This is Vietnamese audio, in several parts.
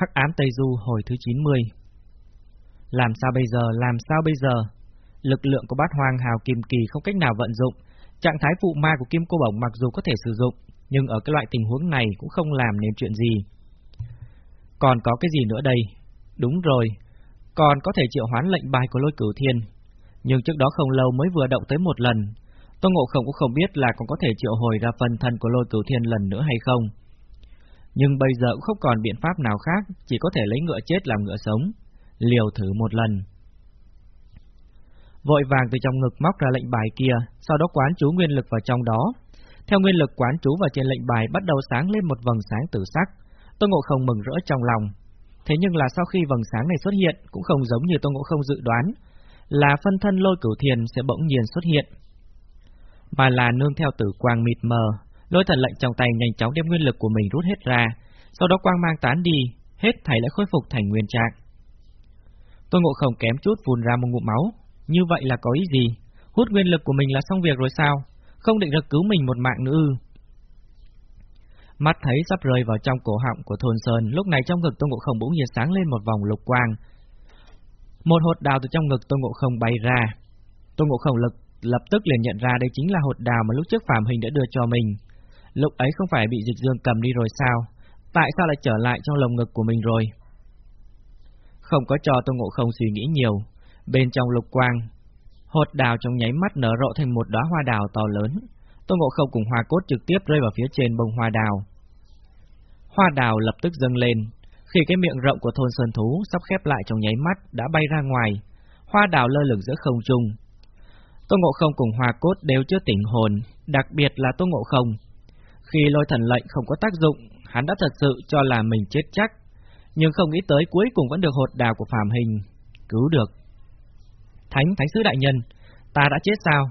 Hắc ám Tây Du hồi thứ 90 Làm sao bây giờ, làm sao bây giờ? Lực lượng của bát hoang hào kim kỳ không cách nào vận dụng, trạng thái phụ ma của kim cô bổng mặc dù có thể sử dụng, nhưng ở cái loại tình huống này cũng không làm nên chuyện gì. Còn có cái gì nữa đây? Đúng rồi, còn có thể triệu hoán lệnh bài của lôi cửu thiên. Nhưng trước đó không lâu mới vừa động tới một lần, Tô Ngộ Không cũng không biết là còn có thể triệu hồi ra phần thân của lôi cửu thiên lần nữa hay không. Nhưng bây giờ cũng không còn biện pháp nào khác, chỉ có thể lấy ngựa chết làm ngựa sống, liều thử một lần. Vội vàng từ trong ngực móc ra lệnh bài kia, sau đó quán chú nguyên lực vào trong đó. Theo nguyên lực quán chú vào trên lệnh bài bắt đầu sáng lên một vầng sáng tử sắc, Tô Ngộ Không mừng rỡ trong lòng. Thế nhưng là sau khi vầng sáng này xuất hiện cũng không giống như Tô Ngộ Không dự đoán, là phân thân lôi cửu thiền sẽ bỗng nhiên xuất hiện. Mà là nương theo tử quang mịt mờ, lôi thần lệnh trong tay nhanh chóng đem nguyên lực của mình rút hết ra, sau đó quang mang tán đi, hết thảy lại khôi phục thành nguyên trạng. Tôi Ngộ Không kém chút phun ra một ngụm máu, như vậy là có ý gì? Hút nguyên lực của mình là xong việc rồi sao? Không định được cứu mình một mạng nữa ư? Mắt thấy sắp rơi vào trong cổ họng của thôn sơn, lúc này trong ngực tôn Ngộ Không bỗng nhiên sáng lên một vòng lục quang. Một hột đào từ trong ngực tôn Ngộ Không bay ra. tôn Ngộ Không lực lập tức liền nhận ra đây chính là hột đào mà lúc trước Phạm Hình đã đưa cho mình. Lúc ấy không phải bị dịch dương cầm đi rồi sao? Tại sao lại trở lại trong lồng ngực của mình rồi? Không có cho Tô Ngộ Không suy nghĩ nhiều. Bên trong lục quang, hột đào trong nháy mắt nở rộ thành một đóa hoa đào to lớn. Tô Ngộ Không cùng hoa cốt trực tiếp rơi vào phía trên bông hoa đào. Hoa đào lập tức dâng lên, khi cái miệng rộng của thôn sơn thú sắp khép lại trong nháy mắt đã bay ra ngoài, hoa đào lơ lửng giữa không trung. Tô Ngộ Không cùng Hoa Cốt đều chưa tỉnh hồn, đặc biệt là Tô Ngộ Không. Khi lôi thần lệnh không có tác dụng, hắn đã thật sự cho là mình chết chắc, nhưng không nghĩ tới cuối cùng vẫn được hột đào của phàm hình cứu được. Thánh, Thánh Sứ Đại Nhân, ta đã chết sao?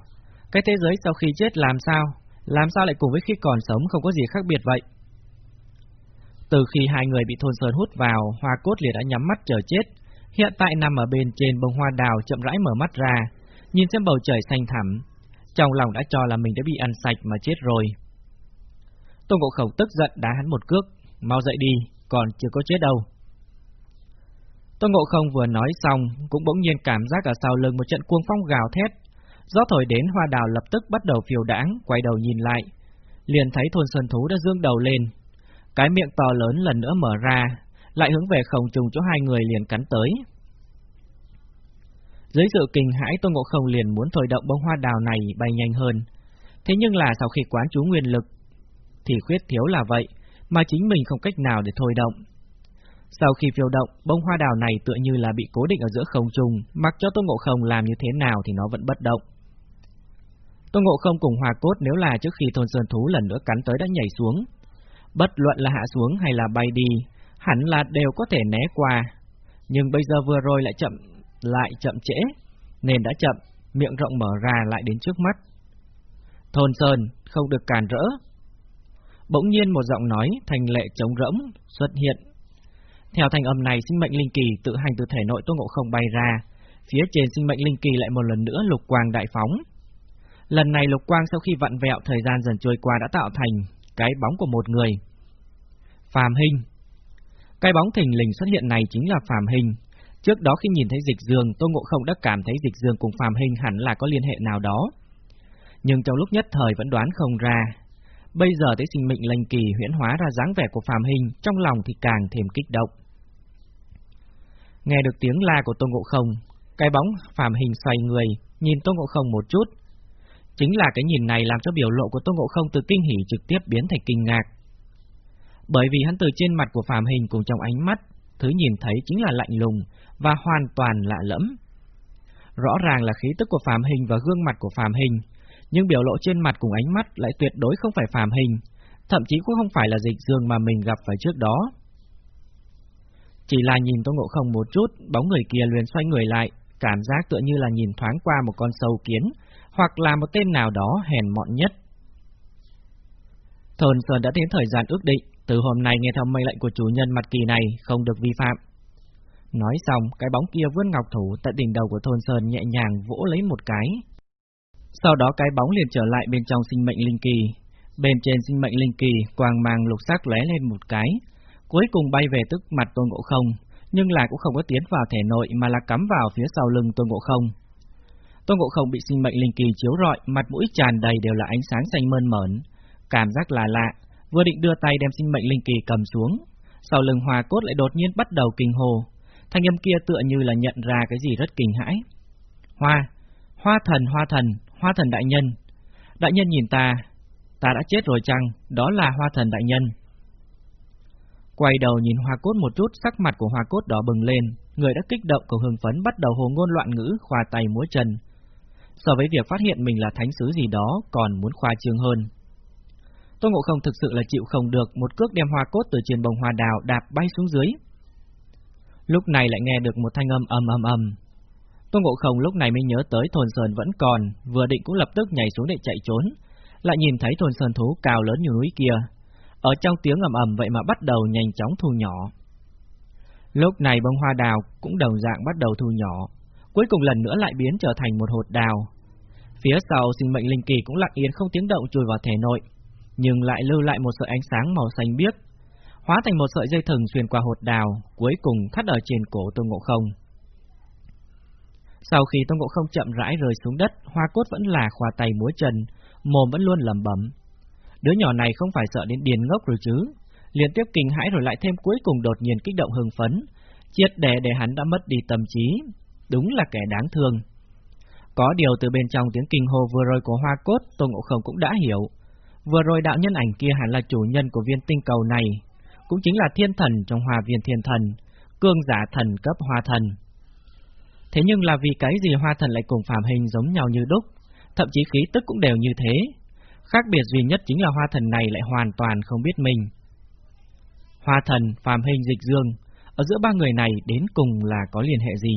Cái thế giới sau khi chết làm sao? Làm sao lại cùng với khi còn sống không có gì khác biệt vậy? Từ khi hai người bị thôn sơn hút vào, hoa cốt liền đã nhắm mắt chờ chết. Hiện tại nằm ở bên trên bông hoa đào chậm rãi mở mắt ra, nhìn xem bầu trời xanh thẳm. Trong lòng đã cho là mình đã bị ăn sạch mà chết rồi. Tôn Ngộ Khẩu tức giận đá hắn một cước, mau dậy đi, còn chưa có chết đâu. Tôn Ngộ Không vừa nói xong, cũng bỗng nhiên cảm giác ở sau lưng một trận cuồng phong gào thét. Gió thổi đến hoa đào lập tức bắt đầu phiêu đãng, quay đầu nhìn lại. Liền thấy thôn sơn thú đã dương đầu lên, cái miệng to lớn lần nữa mở ra, lại hướng về khổng trùng chỗ hai người liền cắn tới. Dưới sự kinh hãi tôn Ngộ Không liền muốn thổi động bông hoa đào này bay nhanh hơn. Thế nhưng là sau khi quán chú nguyên lực, thì khuyết thiếu là vậy, mà chính mình không cách nào để thôi động. Sau khi phiêu động, bông hoa đào này tựa như là bị cố định ở giữa không trung, mặc cho Tô Ngộ Không làm như thế nào thì nó vẫn bất động. Tô Ngộ Không cùng Hòa Cốt nếu là trước khi thôn sơn thú lần nữa cắn tới đã nhảy xuống, Bất luận là hạ xuống hay là bay đi, hẳn là đều có thể né qua. Nhưng bây giờ vừa rồi lại chậm, lại chậm trễ, nên đã chậm, miệng rộng mở ra lại đến trước mắt. Thôn Sơn, không được cản rỡ. Bỗng nhiên một giọng nói, thành lệ trống rỗng, xuất hiện. Theo thành âm này, sinh mệnh linh kỳ tự hành từ thể nội Tô Ngộ Không bay ra, phía trên sinh mệnh linh kỳ lại một lần nữa lục quang đại phóng. Lần này lục quang sau khi vặn vẹo thời gian dần trôi qua đã tạo thành cái bóng của một người. Phàm Hình Cái bóng thình lình xuất hiện này chính là Phàm Hình. Trước đó khi nhìn thấy Dịch Dương, Tô Ngộ Không đã cảm thấy Dịch Dương cùng Phàm Hình hẳn là có liên hệ nào đó. Nhưng trong lúc nhất thời vẫn đoán không ra. Bây giờ thấy sinh mệnh lành kỳ huyễn hóa ra dáng vẻ của Phàm Hình, trong lòng thì càng thêm kích động. Nghe được tiếng la của Tôn Ngộ Không, cái bóng Phàm Hình xoay người, nhìn Tôn Ngộ Không một chút, Chính là cái nhìn này làm cho biểu lộ của Tôn Ngộ Không từ kinh hỉ trực tiếp biến thành kinh ngạc. Bởi vì hắn từ trên mặt của phàm hình cùng trong ánh mắt, thứ nhìn thấy chính là lạnh lùng và hoàn toàn lạ lẫm. Rõ ràng là khí tức của phàm hình và gương mặt của phàm hình, nhưng biểu lộ trên mặt cùng ánh mắt lại tuyệt đối không phải phàm hình, thậm chí cũng không phải là dịch dương mà mình gặp phải trước đó. Chỉ là nhìn Tô Ngộ Không một chút, bóng người kia liền xoay người lại, cảm giác tựa như là nhìn thoáng qua một con sâu kiến, hoặc là một tên nào đó hèn mọn nhất. Thôn Sơn đã đến thời gian ước định, từ hôm nay nghe theo mệnh lệnh của chủ nhân mặt kỳ này không được vi phạm. Nói xong, cái bóng kia vươn ngọc thủ tại đỉnh đầu của thôn Sơn nhẹ nhàng vỗ lấy một cái. Sau đó cái bóng liền trở lại bên trong sinh mệnh linh kỳ. Bên trên sinh mệnh linh kỳ, quang mang lục sắc lóe lên một cái. Cuối cùng bay về tức mặt Tôn Ngộ Không, nhưng lại cũng không có tiến vào thể nội mà là cắm vào phía sau lưng Tôn Ngộ Không. Tôn Ngộ Không bị sinh mệnh linh kỳ chiếu rọi, mặt mũi tràn đầy đều là ánh sáng xanh mơn mởn, cảm giác là lạ, vừa định đưa tay đem sinh mệnh linh kỳ cầm xuống, sau lưng Hoa Cốt lại đột nhiên bắt đầu kinh hồ, thanh âm kia tựa như là nhận ra cái gì rất kinh hãi. Hoa, Hoa thần, Hoa thần, Hoa thần đại nhân. Đại nhân nhìn ta, ta đã chết rồi chăng? Đó là Hoa thần đại nhân. Quay đầu nhìn Hoa Cốt một chút, sắc mặt của Hoa Cốt đỏ bừng lên, người đã kích động cầu hưng phấn bắt đầu hồ ngôn loạn ngữ, khoa tay múa chân. So với việc phát hiện mình là thánh sứ gì đó, còn muốn khoa trương hơn. Tô Ngộ Không thực sự là chịu không được, một cước đem hoa cốt từ trên bồng hoa đào đạp bay xuống dưới. Lúc này lại nghe được một thanh âm ầm ầm ầm. Tôn Ngộ Không lúc này mới nhớ tới Thôn Sơn vẫn còn, vừa định cũng lập tức nhảy xuống để chạy trốn, lại nhìn thấy Thôn Sơn thú cao lớn như núi kia, ở trong tiếng ầm ầm vậy mà bắt đầu nhanh chóng thu nhỏ. Lúc này bông hoa đào cũng đồng dạng bắt đầu thu nhỏ, cuối cùng lần nữa lại biến trở thành một hột đào. Phía sau sinh mệnh linh kỳ cũng lặng yên không tiếng động chui vào thể nội, nhưng lại lưu lại một sợi ánh sáng màu xanh biếc, hóa thành một sợi dây thừng xuyên qua hột đào, cuối cùng thắt ở trên cổ Tôn Ngộ Không. Sau khi Tôn Ngộ Không chậm rãi rơi xuống đất, hoa cốt vẫn là khoa tay múa chân, mồm vẫn luôn lẩm bẩm. Đứa nhỏ này không phải sợ đến điền ngốc rồi chứ, liên tiếp kinh hãi rồi lại thêm cuối cùng đột nhiên kích động hưng phấn, triệt để để hắn đã mất đi tâm trí, đúng là kẻ đáng thương. Có điều từ bên trong tiếng kinh hô vừa rồi của hoa cốt, Tôn Ngộ Không cũng đã hiểu, Vừa rồi đạo nhân ảnh kia hẳn là chủ nhân của viên tinh cầu này, cũng chính là thiên thần trong hòa viên thiên thần, cương giả thần cấp hoa thần. Thế nhưng là vì cái gì hoa thần lại cùng phàm hình giống nhau như đúc, thậm chí khí tức cũng đều như thế. Khác biệt duy nhất chính là hoa thần này lại hoàn toàn không biết mình. Hoa thần, phàm hình dịch dương, ở giữa ba người này đến cùng là có liên hệ gì?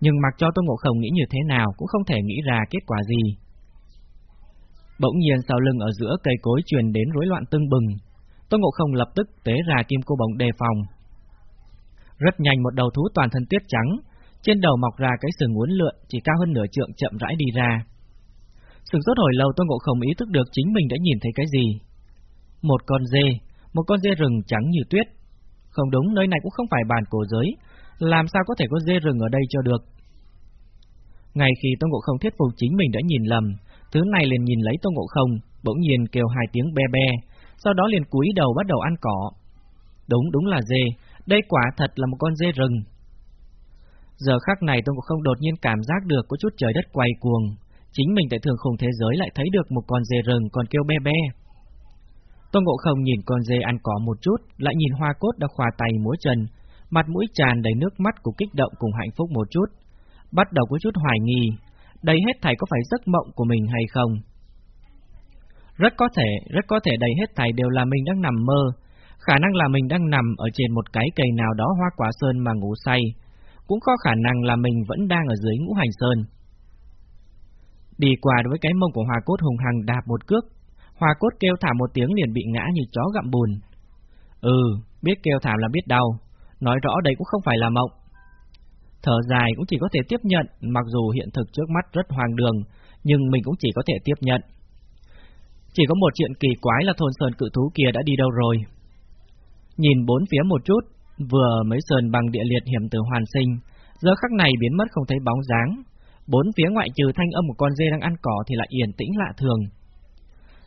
Nhưng mặc cho tôi Ngộ Không nghĩ như thế nào cũng không thể nghĩ ra kết quả gì. Bỗng nhiên sau lưng ở giữa cây cối truyền đến rối loạn tưng bừng. tôi Ngộ Không lập tức tế ra kim cô bồng đề phòng. Rất nhanh một đầu thú toàn thân tuyết trắng, trên đầu mọc ra cái sừng uốn lượn chỉ cao hơn nửa trượng chậm rãi đi ra. Sừng sốt hồi lâu Tôn Ngộ Không ý thức được chính mình đã nhìn thấy cái gì. Một con dê, một con dê rừng trắng như tuyết. Không đúng, nơi này cũng không phải bàn cổ giới, làm sao có thể có dê rừng ở đây cho được. Ngay khi Tôn Ngộ Không thuyết phục chính mình đã nhìn lầm, Thứ này liền nhìn lấy tôi Ngộ Không, bỗng nhiên kêu hai tiếng be be, sau đó liền cúi đầu bắt đầu ăn cỏ. Đúng, đúng là dê, đây quả thật là một con dê rừng. Giờ khắc này tôi cũng Không đột nhiên cảm giác được có chút trời đất quay cuồng, chính mình tại thường khủng thế giới lại thấy được một con dê rừng còn kêu be be. Tôn Ngộ Không nhìn con dê ăn cỏ một chút, lại nhìn hoa cốt đã khoa tay múa chân, mặt mũi tràn đầy nước mắt của kích động cùng hạnh phúc một chút, bắt đầu có chút hoài nghi, đây hết thảy có phải giấc mộng của mình hay không? Rất có thể, rất có thể đây hết thảy đều là mình đang nằm mơ, khả năng là mình đang nằm ở trên một cái cây nào đó hoa quả sơn mà ngủ say, cũng có khả năng là mình vẫn đang ở dưới ngũ hành sơn. Đi qua với cái mông của hòa cốt hùng hằng đạp một cước, hòa cốt kêu thảm một tiếng liền bị ngã như chó gặm bùn. Ừ, biết kêu thảm là biết đau, nói rõ đây cũng không phải là mộng. Thở dài cũng chỉ có thể tiếp nhận, mặc dù hiện thực trước mắt rất hoang đường, nhưng mình cũng chỉ có thể tiếp nhận. Chỉ có một chuyện kỳ quái là thôn sơn cự thú kia đã đi đâu rồi. Nhìn bốn phía một chút, vừa mới sơn bằng địa liệt hiểm từ hoàn sinh, giờ khắc này biến mất không thấy bóng dáng. Bốn phía ngoại trừ thanh âm một con dê đang ăn cỏ thì lại yên tĩnh lạ thường.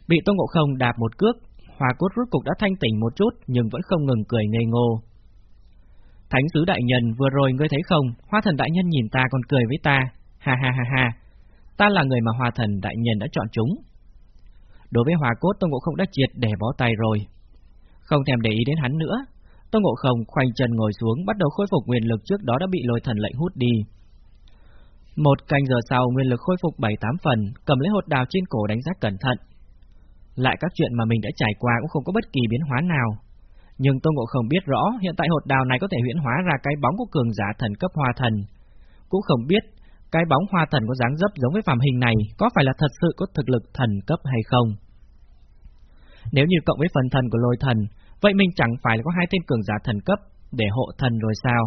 Bị Tô Ngộ Không đạp một cước, Hòa Cốt rút cục đã thanh tỉnh một chút nhưng vẫn không ngừng cười ngây ngô. Thánh sứ đại nhân vừa rồi ngươi thấy không, hoa thần đại nhân nhìn ta còn cười với ta, ha ha ha ha, ta là người mà hoa thần đại nhân đã chọn chúng. Đối với hòa cốt Tôn Ngộ Không đã triệt để bó tay rồi. Không thèm để ý đến hắn nữa, Tôn Ngộ Không khoanh chân ngồi xuống bắt đầu khôi phục nguyên lực trước đó đã bị lôi thần lệnh hút đi. Một canh giờ sau nguyên lực khôi phục 7-8 phần, cầm lấy hột đào trên cổ đánh giá cẩn thận. Lại các chuyện mà mình đã trải qua cũng không có bất kỳ biến hóa nào, nhưng Tô Ngộ Không biết rõ hiện tại hột đào này có thể huyễn hóa ra cái bóng của cường giả thần cấp hoa thần. Cũng không biết cái bóng hoa thần có dáng dấp giống với phàm hình này có phải là thật sự có thực lực thần cấp hay không. Nếu như cộng với phần thần của lôi thần, vậy mình chẳng phải là có hai tên cường giả thần cấp để hộ thần rồi sao?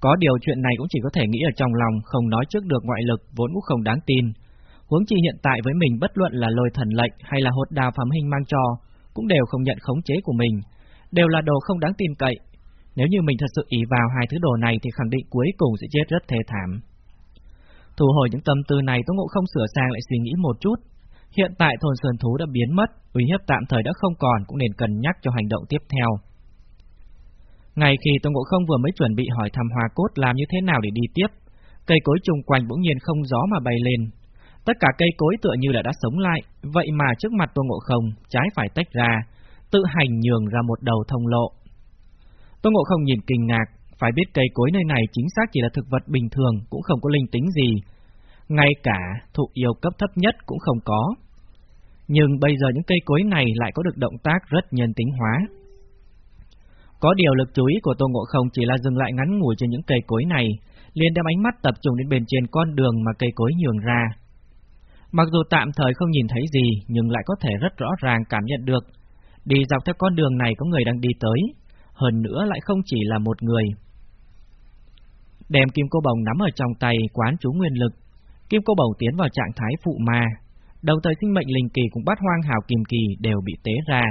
Có điều chuyện này cũng chỉ có thể nghĩ ở trong lòng, không nói trước được ngoại lực vốn cũng không đáng tin. Huống chi hiện tại với mình bất luận là lôi thần lệnh hay là hột đào phàm hình mang cho, cũng đều không nhận khống chế của mình, đều là đồ không đáng tin cậy. Nếu như mình thật sự ý vào hai thứ đồ này thì khẳng định cuối cùng sẽ chết rất thê thảm. Thu hồi những tâm tư này Tô Ngộ không sửa sang lại suy nghĩ một chút. Hiện tại thôn Sơn Thú đã biến mất, uy hiếp tạm thời đã không còn cũng nên cân nhắc cho hành động tiếp theo. Ngày khi Tô Ngộ không vừa mới chuẩn bị hỏi thăm Hoa Cốt làm như thế nào để đi tiếp, cây cối chung quanh bỗng nhiên không gió mà bay lên. Tất cả cây cối tựa như là đã sống lại, vậy mà trước mặt Tô Ngộ không, trái phải tách ra, tự hành nhường ra một đầu thông lộ. Tô Ngộ không nhìn kinh ngạc, phải biết cây cối nơi này chính xác chỉ là thực vật bình thường, cũng không có linh tính gì. Ngay cả thụ yêu cấp thấp nhất cũng không có. Nhưng bây giờ những cây cối này lại có được động tác rất nhân tính hóa. Có điều lực chú ý của Tô Ngộ Không chỉ là dừng lại ngắn ngủi trên những cây cối này, liền đem ánh mắt tập trung đến bên trên con đường mà cây cối nhường ra. Mặc dù tạm thời không nhìn thấy gì, nhưng lại có thể rất rõ ràng cảm nhận được. Đi dọc theo con đường này có người đang đi tới, hơn nữa lại không chỉ là một người. Đem kim cô bồng nắm ở trong tay quán chú nguyên lực, kim cô bầu tiến vào trạng thái phụ ma, đồng thời sinh mệnh linh kỳ cùng bát hoang hào kim kỳ đều bị tế ra.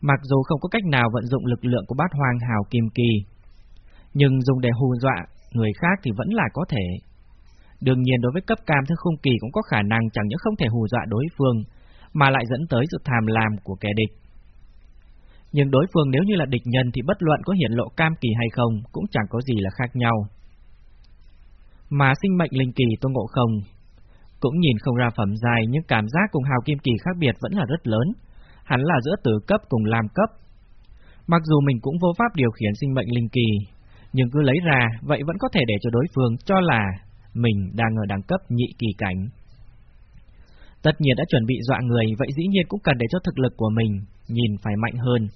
Mặc dù không có cách nào vận dụng lực lượng của bát hoang hào kim kỳ, nhưng dùng để hù dọa người khác thì vẫn là có thể. Đương nhiên đối với cấp cam thứ khung kỳ cũng có khả năng chẳng những không thể hù dọa đối phương, mà lại dẫn tới sự tham lam của kẻ địch. Nhưng đối phương nếu như là địch nhân thì bất luận có hiển lộ cam kỳ hay không cũng chẳng có gì là khác nhau. Mà sinh mệnh linh kỳ tôn ngộ không cũng nhìn không ra phẩm dài nhưng cảm giác cùng hào kim kỳ khác biệt vẫn là rất lớn, hắn là giữa tử cấp cùng làm cấp. Mặc dù mình cũng vô pháp điều khiển sinh mệnh linh kỳ, nhưng cứ lấy ra, vậy vẫn có thể để cho đối phương cho là mình đang ở đẳng cấp nhị kỳ cảnh. Tất nhiên đã chuẩn bị dọa người, vậy dĩ nhiên cũng cần để cho thực lực của mình nhìn phải mạnh hơn.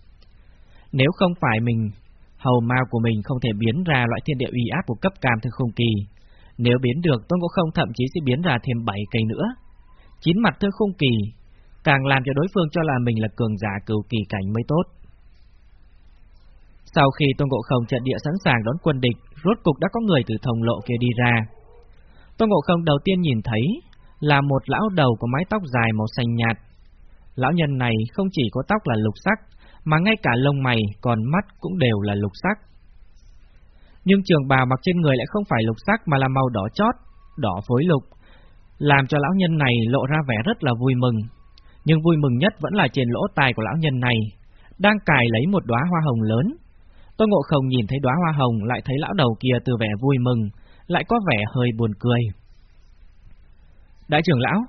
Nếu không phải mình, hầu mao của mình không thể biến ra loại thiên địa uy áp của cấp cam thư không kỳ, nếu biến được Tôn Ngộ Không thậm chí sẽ biến ra thêm 7 cây nữa. Chín mặt thương không kỳ, càng làm cho đối phương cho là mình là cường giả cửu kỳ cảnh mới tốt. Sau khi Tôn Ngộ Không trận địa sẵn sàng đón quân địch, rốt cục đã có người từ thông lộ kia đi ra. Tôn Ngộ Không đầu tiên nhìn thấy là một lão đầu có mái tóc dài màu xanh nhạt. Lão nhân này không chỉ có tóc là lục sắc, mà ngay cả lông mày còn mắt cũng đều là lục sắc. Nhưng trường bào mặc trên người lại không phải lục sắc mà là màu đỏ chót, đỏ phối lục, làm cho lão nhân này lộ ra vẻ rất là vui mừng. Nhưng vui mừng nhất vẫn là trên lỗ tai của lão nhân này, đang cài lấy một đóa hoa hồng lớn, Tô Ngộ Không nhìn thấy đóa hoa hồng lại thấy lão đầu kia từ vẻ vui mừng, lại có vẻ hơi buồn cười. Đại trưởng lão,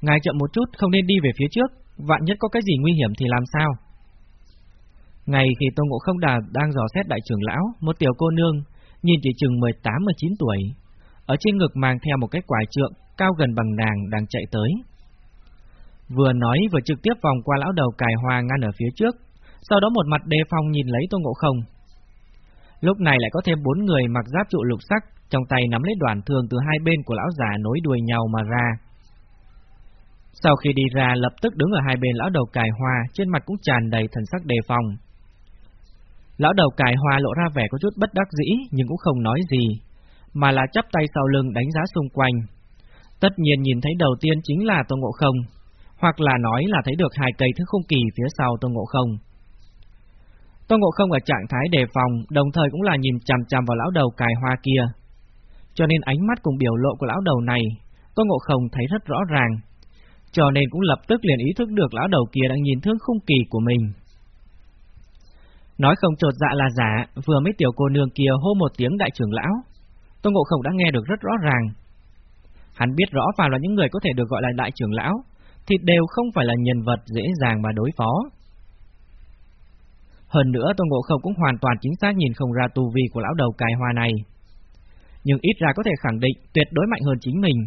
ngài chậm một chút không nên đi về phía trước, vạn nhất có cái gì nguy hiểm thì làm sao? Ngày khi Tô Ngộ Không đà đang dò xét đại trưởng lão, một tiểu cô nương, nhìn chỉ chừng 18-19 tuổi, ở trên ngực mang theo một cái quải trượng cao gần bằng nàng đang chạy tới. Vừa nói vừa trực tiếp vòng qua lão đầu cài hoa ngăn ở phía trước, sau đó một mặt đề phòng nhìn lấy Tô Ngộ Không. Lúc này lại có thêm bốn người mặc giáp trụ lục sắc, trong tay nắm lấy đoàn thương từ hai bên của lão già nối đuôi nhau mà ra. Sau khi đi ra lập tức đứng ở hai bên lão đầu cài hoa, trên mặt cũng tràn đầy thần sắc đề phòng. Lão đầu cài hoa lộ ra vẻ có chút bất đắc dĩ nhưng cũng không nói gì, mà là chắp tay sau lưng đánh giá xung quanh. Tất nhiên nhìn thấy đầu tiên chính là Tô Ngộ Không, hoặc là nói là thấy được hai cây thứ không kỳ phía sau Tô Ngộ Không. Tô Ngộ Không ở trạng thái đề phòng, đồng thời cũng là nhìn chằm chằm vào lão đầu cài hoa kia. Cho nên ánh mắt cùng biểu lộ của lão đầu này, Tô Ngộ Không thấy rất rõ ràng. Cho nên cũng lập tức liền ý thức được lão đầu kia đang nhìn thương khung kỳ của mình. Nói không trột dạ là giả, vừa mấy tiểu cô nương kia hô một tiếng đại trưởng lão. Tô Ngộ Không đã nghe được rất rõ ràng. Hắn biết rõ vào là những người có thể được gọi là đại trưởng lão, thì đều không phải là nhân vật dễ dàng mà đối phó. Hơn nữa Tôn Ngộ Không cũng hoàn toàn chính xác nhìn không ra tu vi của lão đầu cài hoa này. Nhưng ít ra có thể khẳng định tuyệt đối mạnh hơn chính mình.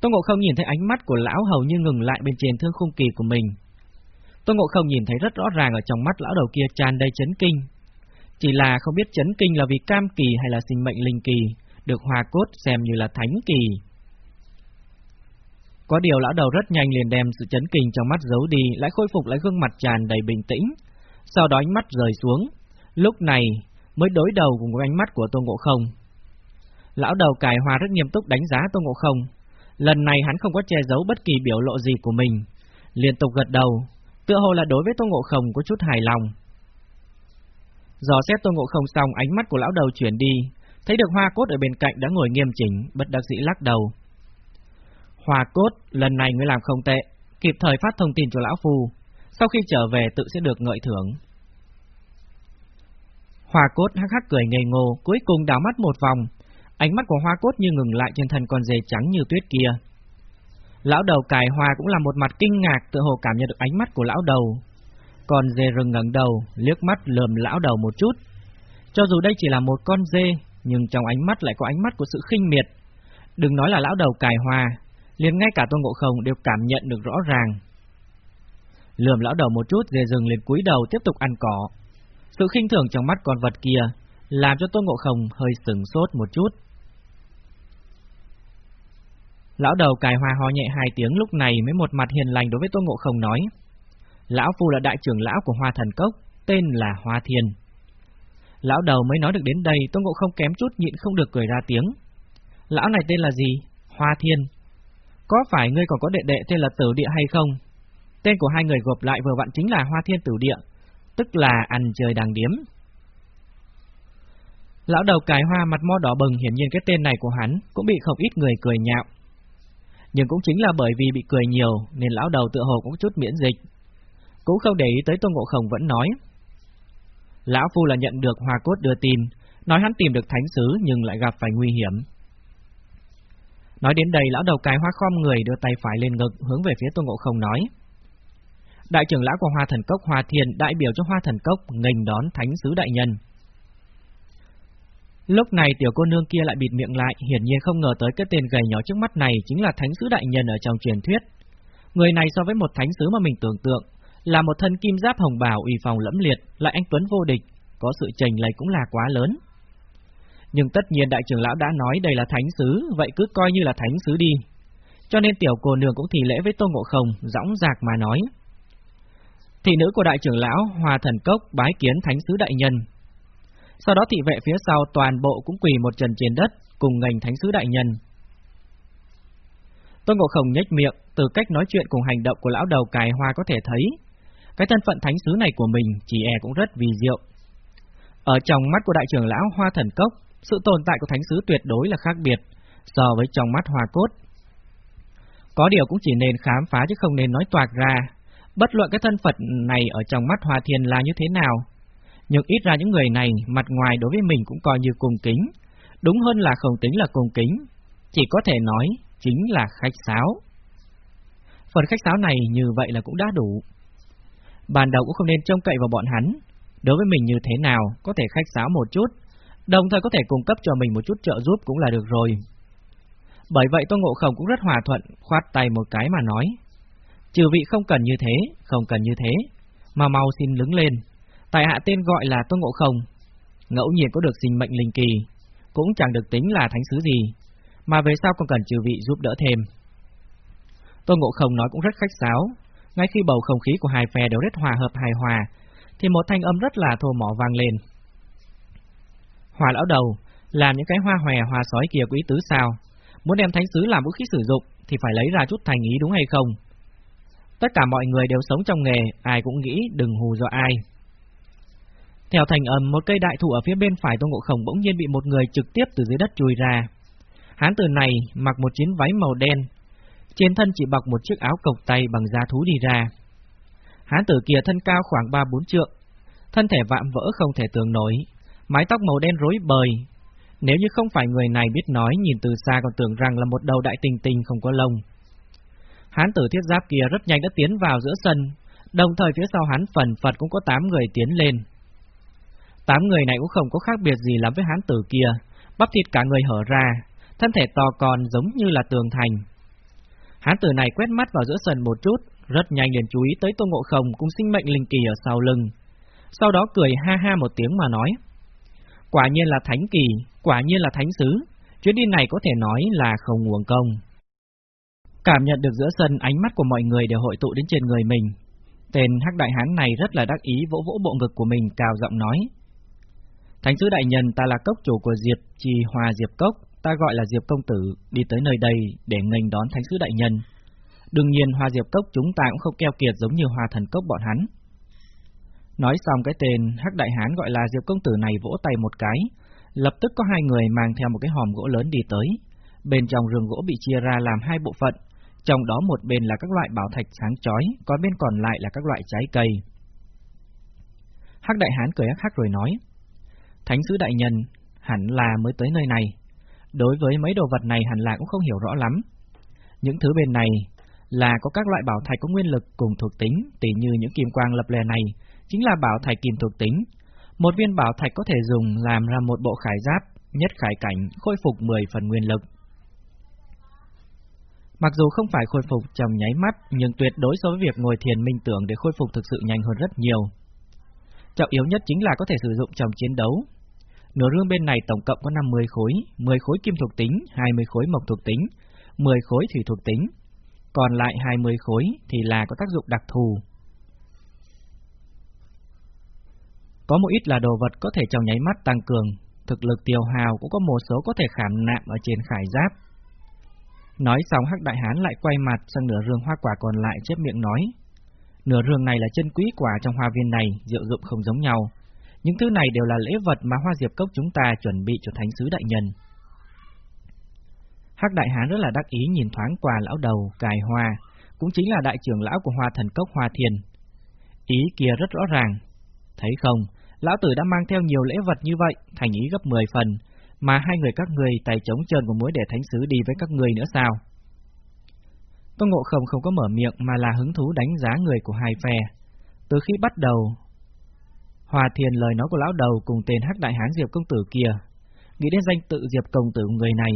Tôn Ngộ Không nhìn thấy ánh mắt của lão hầu như ngừng lại bên trên thương khung kỳ của mình. Tôn Ngộ Không nhìn thấy rất rõ ràng ở trong mắt lão đầu kia tràn đầy chấn kinh. Chỉ là không biết chấn kinh là vì cam kỳ hay là sinh mệnh linh kỳ, được hòa cốt xem như là thánh kỳ. Có điều lão đầu rất nhanh liền đem sự chấn kinh trong mắt giấu đi, lại khôi phục lại gương mặt tràn đầy bình tĩnh, sau đó ánh mắt rời xuống, lúc này mới đối đầu cùng với ánh mắt của tôn Ngộ Không. Lão đầu cài hòa rất nghiêm túc đánh giá tôn Ngộ Không, lần này hắn không có che giấu bất kỳ biểu lộ gì của mình, liên tục gật đầu, tựa hồ là đối với Tô Ngộ Không có chút hài lòng. Giò xét Tôn Ngộ Không xong, ánh mắt của lão đầu chuyển đi, thấy được Hoa Cốt ở bên cạnh đã ngồi nghiêm chỉnh, bất đắc dĩ lắc đầu. Hoa Cốt, lần này ngươi làm không tệ, kịp thời phát thông tin cho lão phu, sau khi trở về tự sẽ được ngợi thưởng. Hoa Cốt hắc hắc cười ngây ngô, cuối cùng đảo mắt một vòng, ánh mắt của Hoa Cốt như ngừng lại trên thân con dê trắng như tuyết kia. Lão đầu cài hoa cũng là một mặt kinh ngạc tự hồ cảm nhận được ánh mắt của lão đầu. còn dê rừng ngẩng đầu, liếc mắt lườm lão đầu một chút. Cho dù đây chỉ là một con dê, nhưng trong ánh mắt lại có ánh mắt của sự khinh miệt. Đừng nói là lão đầu cài hoa, liền ngay cả Tôn Ngộ Không đều cảm nhận được rõ ràng. Lườm lão đầu một chút, dê rừng liền cúi đầu tiếp tục ăn cỏ. Sự khinh thường trong mắt con vật kia làm cho Tôn Ngộ Không hơi sừng sốt một chút. Lão đầu cài hoa ho nhẹ hai tiếng lúc này mới một mặt hiền lành đối với Tôn Ngộ Không nói. Lão Phu là đại trưởng lão của Hoa Thần Cốc, tên là Hoa Thiên. Lão đầu mới nói được đến đây, Tôn Ngộ Không kém chút nhịn không được cười ra tiếng. Lão này tên là gì? Hoa Thiên. Có phải ngươi còn có đệ đệ tên là Tử Địa hay không? Tên của hai người gộp lại vừa vặn chính là Hoa Thiên Tử Địa, tức là ăn chơi đàng điếm. Lão đầu cài hoa mặt mo đỏ bừng hiển nhiên cái tên này của hắn cũng bị không ít người cười nhạo. Nhưng cũng chính là bởi vì bị cười nhiều nên lão đầu tựa hồ cũng chút miễn dịch. Cũng không để ý tới Tôn Ngộ Không vẫn nói. Lão Phu là nhận được Hoa Cốt đưa tin, nói hắn tìm được thánh sứ nhưng lại gặp phải nguy hiểm. Nói đến đây lão đầu cài hoa khom người đưa tay phải lên ngực hướng về phía Tôn Ngộ Không nói. Đại trưởng lão của Hoa Thần Cốc Hoa Thiên đại biểu cho Hoa Thần Cốc nghênh đón thánh sứ đại nhân. Lúc này tiểu cô nương kia lại bịt miệng lại, hiển nhiên không ngờ tới cái tên gầy nhỏ trước mắt này chính là thánh sứ đại nhân ở trong truyền thuyết. Người này so với một thánh sứ mà mình tưởng tượng, là một thân kim giáp hồng bào uy phòng lẫm liệt, lại anh tuấn vô địch, có sự chênh lệch cũng là quá lớn. Nhưng tất nhiên đại trưởng lão đã nói đây là thánh sứ, vậy cứ coi như là thánh sứ đi. Cho nên tiểu cô nương cũng thì lễ với Tôn Ngộ Không, dõng dạc mà nói. Thị nữ của đại trưởng lão, Hòa Thần Cốc bái kiến thánh sứ đại nhân, sau đó thị vệ phía sau toàn bộ cũng quỳ một trần trên đất, cùng ngành thánh sứ đại nhân. Tôn Ngộ Không nhếch miệng, từ cách nói chuyện cùng hành động của lão đầu cài hoa có thể thấy, cái thân phận thánh sứ này của mình chỉ e cũng rất vì diệu. Ở trong mắt của đại trưởng lão Hoa Thần Cốc, sự tồn tại của thánh sứ tuyệt đối là khác biệt so với trong mắt Hoa Cốt. Có điều cũng chỉ nên khám phá chứ không nên nói toạc ra, bất luận cái thân phận này ở trong mắt Hoa Thiên là như thế nào, nhưng ít ra những người này mặt ngoài đối với mình cũng coi như cung kính, đúng hơn là không tính là cung kính, chỉ có thể nói chính là khách sáo. Phần khách sáo này như vậy là cũng đã đủ. Ban đầu cũng không nên trông cậy vào bọn hắn, đối với mình như thế nào có thể khách sáo một chút, đồng thời có thể cung cấp cho mình một chút trợ giúp cũng là được rồi. Bởi vậy Tô Ngộ Không cũng rất hòa thuận, khoát tay một cái mà nói. Trừ vị không cần như thế, không cần như thế, mà mau xin đứng lên, Tại hạ tên gọi là Tôn Ngộ Không, ngẫu nhiên có được sinh mệnh linh kỳ, cũng chẳng được tính là thánh sứ gì, mà về sau còn cần trừ vị giúp đỡ thêm. Tôn Ngộ Không nói cũng rất khách sáo, ngay khi bầu không khí của hai phe đều rất hòa hợp hài hòa, thì một thanh âm rất là thô mỏ vang lên. Hòa lão đầu, làm những cái hoa hòe hoa sói kia quý tứ sao? Muốn đem thánh sứ làm vũ khí sử dụng thì phải lấy ra chút thành ý đúng hay không? Tất cả mọi người đều sống trong nghề, ai cũng nghĩ đừng hù do ai. Theo thành âm, một cây đại thụ ở phía bên phải Tô Ngộ Không bỗng nhiên bị một người trực tiếp từ dưới đất chui ra. Hán tử này mặc một chiến váy màu đen, trên thân chỉ bọc một chiếc áo cộc tay bằng da thú đi ra. Hán tử kia thân cao khoảng 3-4 trượng, thân thể vạm vỡ không thể tưởng nổi, mái tóc màu đen rối bời. Nếu như không phải người này biết nói, nhìn từ xa còn tưởng rằng là một đầu đại tình tình không có lông. Hán tử thiết giáp kia rất nhanh đã tiến vào giữa sân, đồng thời phía sau hắn phần phật cũng có 8 người tiến lên. Tám người này cũng không có khác biệt gì lắm với hán tử kia, bắp thịt cả người hở ra, thân thể to con giống như là tường thành. Hán tử này quét mắt vào giữa sân một chút, rất nhanh liền chú ý tới Tô Ngộ Không cùng sinh mệnh linh kỳ ở sau lưng. Sau đó cười ha ha một tiếng mà nói. Quả nhiên là thánh kỳ, quả nhiên là thánh sứ, chuyến đi này có thể nói là không nguồn công. Cảm nhận được giữa sân ánh mắt của mọi người đều hội tụ đến trên người mình. Tên hắc đại hán này rất là đắc ý vỗ vỗ bộ ngực của mình cao giọng nói. Thánh sứ đại nhân ta là cốc chủ của Diệp Trì Hòa Diệp Cốc, ta gọi là Diệp Công Tử, đi tới nơi đây để nghênh đón thánh sứ đại nhân. Đương nhiên Hoa Diệp Cốc chúng ta cũng không keo kiệt giống như Hoa Thần Cốc bọn hắn. Nói xong cái tên Hắc Đại Hán gọi là Diệp Công Tử này vỗ tay một cái, lập tức có hai người mang theo một cái hòm gỗ lớn đi tới. Bên trong rừng gỗ bị chia ra làm hai bộ phận, trong đó một bên là các loại bảo thạch sáng chói, còn bên còn lại là các loại trái cây. Hắc Đại Hán cười hắc hắc rồi nói, Thánh sứ đại nhân hẳn là mới tới nơi này. Đối với mấy đồ vật này hẳn là cũng không hiểu rõ lắm. Những thứ bên này là có các loại bảo thạch có nguyên lực cùng thuộc tính, tỉ như những kim quang lập lè này, chính là bảo thạch kim thuộc tính. Một viên bảo thạch có thể dùng làm ra một bộ khải giáp, nhất khải cảnh, khôi phục 10 phần nguyên lực. Mặc dù không phải khôi phục trong nháy mắt, nhưng tuyệt đối so với việc ngồi thiền minh tưởng để khôi phục thực sự nhanh hơn rất nhiều. Trọng yếu nhất chính là có thể sử dụng trong chiến đấu. Nửa rương bên này tổng cộng có 50 khối, 10 khối kim thuộc tính, 20 khối mộc thuộc tính, 10 khối thủy thuộc tính, còn lại 20 khối thì là có tác dụng đặc thù. Có một ít là đồ vật có thể trong nháy mắt tăng cường, thực lực tiêu hào cũng có một số có thể khảm nạm ở trên khải giáp. Nói xong Hắc Đại Hán lại quay mặt sang nửa rương hoa quả còn lại chép miệng nói. Nửa rương này là chân quý quả trong hoa viên này, diệu dụng không giống nhau. Những thứ này đều là lễ vật mà hoa diệp cốc chúng ta chuẩn bị cho thánh sứ đại nhân. Hắc Đại Hán rất là đắc ý nhìn thoáng qua lão đầu, cài hoa, cũng chính là đại trưởng lão của hoa thần cốc hoa thiền. Ý kia rất rõ ràng. Thấy không, lão tử đã mang theo nhiều lễ vật như vậy, thành ý gấp 10 phần, mà hai người các người tay chống trơn của mối để thánh sứ đi với các người nữa sao? Tô Ngộ Không không có mở miệng mà là hứng thú đánh giá người của hai phe. Từ khi bắt đầu, Hòa thiền lời nói của lão đầu cùng tên Hắc Đại Hán Diệp Công Tử kia, nghĩ đến danh tự Diệp Công Tử người này,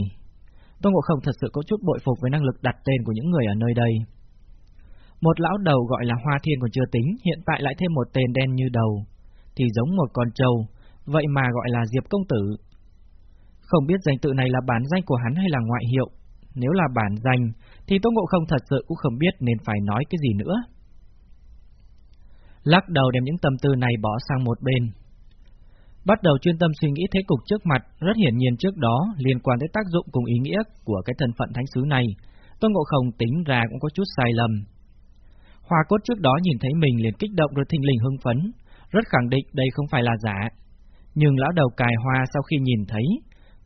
Tô Ngộ Không thật sự có chút bội phục với năng lực đặt tên của những người ở nơi đây. Một lão đầu gọi là Hoa Thiên còn chưa tính, hiện tại lại thêm một tên đen như đầu, thì giống một con trâu, vậy mà gọi là Diệp Công Tử. Không biết danh tự này là bản danh của hắn hay là ngoại hiệu, nếu là bản danh thì Tô Ngộ Không thật sự cũng không biết nên phải nói cái gì nữa. Lắc đầu đem những tâm tư này bỏ sang một bên, Bắt đầu chuyên tâm suy nghĩ thế cục trước mặt, rất hiển nhiên trước đó liên quan tới tác dụng cùng ý nghĩa của cái thân phận thánh sứ này, Tôn Ngộ Không tính ra cũng có chút sai lầm. Hoa cốt trước đó nhìn thấy mình liền kích động rồi thình lình hưng phấn, rất khẳng định đây không phải là giả. Nhưng lão đầu cài hoa sau khi nhìn thấy,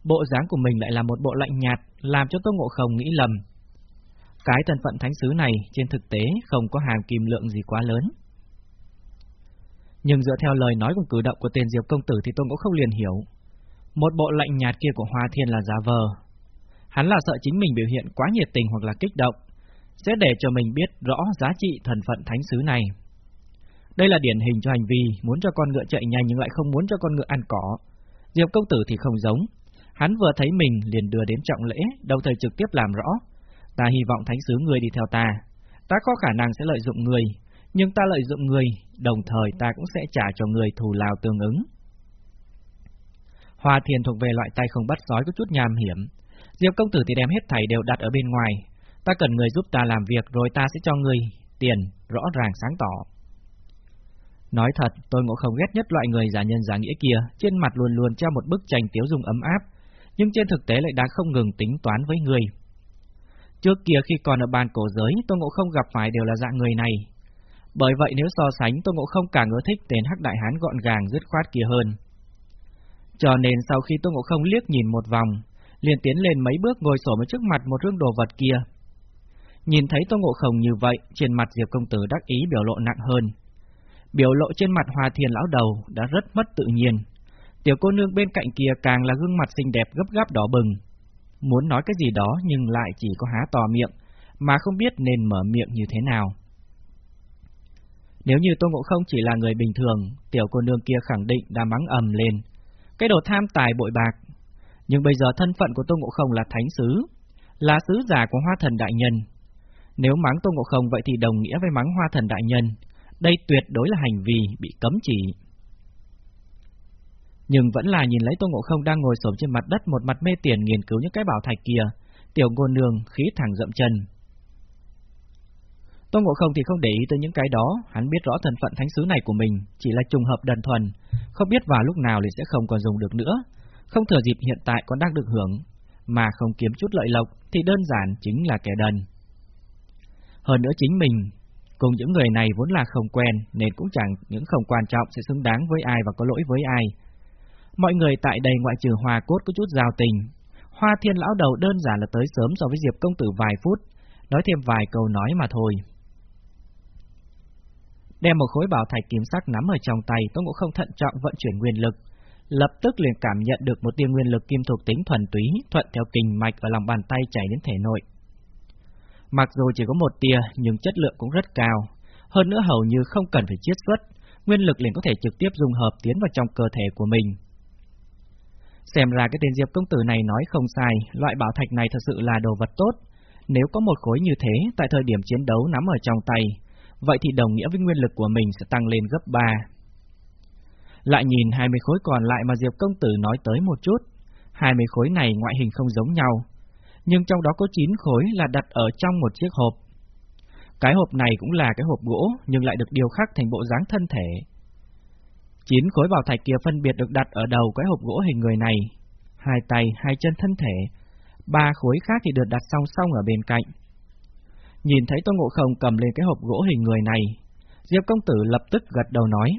bộ dáng của mình lại là một bộ lạnh nhạt, làm cho Tôn Ngộ Không nghĩ lầm. Cái thân phận thánh sứ này trên thực tế không có hàm kim lượng gì quá lớn. Nhưng dựa theo lời nói cùng cử động của tên Diệp công tử thì tôi cũng không liền hiểu. Một bộ lạnh nhạt kia của Hoa Thiên là giả vờ. Hắn là sợ chính mình biểu hiện quá nhiệt tình hoặc là kích động, sẽ để cho mình biết rõ giá trị thần phận thánh sứ này. Đây là điển hình cho hành vi muốn cho con ngựa chạy nhanh nhưng lại không muốn cho con ngựa ăn cỏ. Diệp công tử thì không giống. Hắn vừa thấy mình liền đưa đến trọng lễ, đồng thời trực tiếp làm rõ. Ta hy vọng thánh sứ người đi theo ta. Ta có khả năng sẽ lợi dụng người, nhưng ta lợi dụng người, đồng thời ta cũng sẽ trả cho người thù lao tương ứng. Hoa thiền thuộc về loại tay không bắt sói có chút nham hiểm. Diệp công tử thì đem hết thảy đều đặt ở bên ngoài. Ta cần người giúp ta làm việc rồi ta sẽ cho người tiền, rõ ràng sáng tỏ. Nói thật, tôi ngộ không ghét nhất loại người giả nhân giả nghĩa kia, trên mặt luôn luôn treo một bức tranh tiếu dung ấm áp, nhưng trên thực tế lại đang không ngừng tính toán với người. Trước kia khi còn ở bàn cổ giới, tôi ngộ không gặp phải đều là dạng người này, bởi vậy nếu so sánh Tô Ngộ Không càng ưa thích tên Hắc Đại Hán gọn gàng dứt khoát kia hơn. Cho nên sau khi Tô Ngộ Không liếc nhìn một vòng, liền tiến lên mấy bước ngồi sổ ở trước mặt một rương đồ vật kia. Nhìn thấy Tô Ngộ Không như vậy, trên mặt Diệp Công Tử đắc ý biểu lộ nặng hơn. Biểu lộ trên mặt hòa thiền lão đầu đã rất mất tự nhiên. Tiểu cô nương bên cạnh kia càng là gương mặt xinh đẹp gấp gáp đỏ bừng. Muốn nói cái gì đó nhưng lại chỉ có há to miệng, mà không biết nên mở miệng như thế nào. Nếu như Tô Ngộ Không chỉ là người bình thường, tiểu cô nương kia khẳng định đã mắng ầm lên. Cái đồ tham tài bội bạc. Nhưng bây giờ thân phận của Tô Ngộ Không là thánh sứ, là sứ giả của Hoa Thần Đại Nhân. Nếu mắng Tô Ngộ Không vậy thì đồng nghĩa với mắng Hoa Thần Đại Nhân. Đây tuyệt đối là hành vi bị cấm chỉ. Nhưng vẫn là nhìn lấy Tô Ngộ Không đang ngồi xổm trên mặt đất một mặt mê tiền nghiên cứu những cái bảo thạch kia, tiểu ngô nương khí thẳng dậm chân, Tôn Ngộ Không thì không để ý tới những cái đó, hắn biết rõ thân phận thánh sứ này của mình chỉ là trùng hợp đơn thuần, không biết vào lúc nào thì sẽ không còn dùng được nữa, không thừa dịp hiện tại còn đang được hưởng, mà không kiếm chút lợi lộc thì đơn giản chính là kẻ đần. Hơn nữa chính mình Cùng những người này vốn là không quen, nên cũng chẳng những không quan trọng sẽ xứng đáng với ai và có lỗi với ai. Mọi người tại đây ngoại trừ Hoa Cốt có chút giao tình. Hoa Thiên lão đầu đơn giản là tới sớm so với Diệp công tử vài phút, nói thêm vài câu nói mà thôi. Đem một khối bảo thạch kim sắc nắm ở trong tay, Tô Ngộ Không thận trọng vận chuyển nguyên lực, lập tức liền cảm nhận được một tia nguyên lực kim thuộc tính thuần túy thuận theo kinh mạch ở lòng bàn tay chảy đến thể nội. Mặc dù chỉ có một tia nhưng chất lượng cũng rất cao, hơn nữa hầu như không cần phải chiết xuất, nguyên lực liền có thể trực tiếp dung hợp tiến vào trong cơ thể của mình. Xem ra cái tên Diệp công tử này nói không sai, loại bảo thạch này thật sự là đồ vật tốt. Nếu có một khối như thế tại thời điểm chiến đấu nắm ở trong tay, vậy thì đồng nghĩa với nguyên lực của mình sẽ tăng lên gấp 3. Lại nhìn 20 khối còn lại mà Diệp công tử nói tới một chút, 20 khối này ngoại hình không giống nhau, nhưng trong đó có 9 khối là đặt ở trong một chiếc hộp. Cái hộp này cũng là cái hộp gỗ nhưng lại được điều khắc thành bộ dáng thân thể. 9 khối bảo thạch kia phân biệt được đặt ở đầu cái hộp gỗ hình người này, hai tay, hai chân thân thể, ba khối khác thì được đặt song song ở bên cạnh. Nhìn thấy Tôn Ngộ Không cầm lên cái hộp gỗ hình người này, Diệp công tử lập tức gật đầu nói.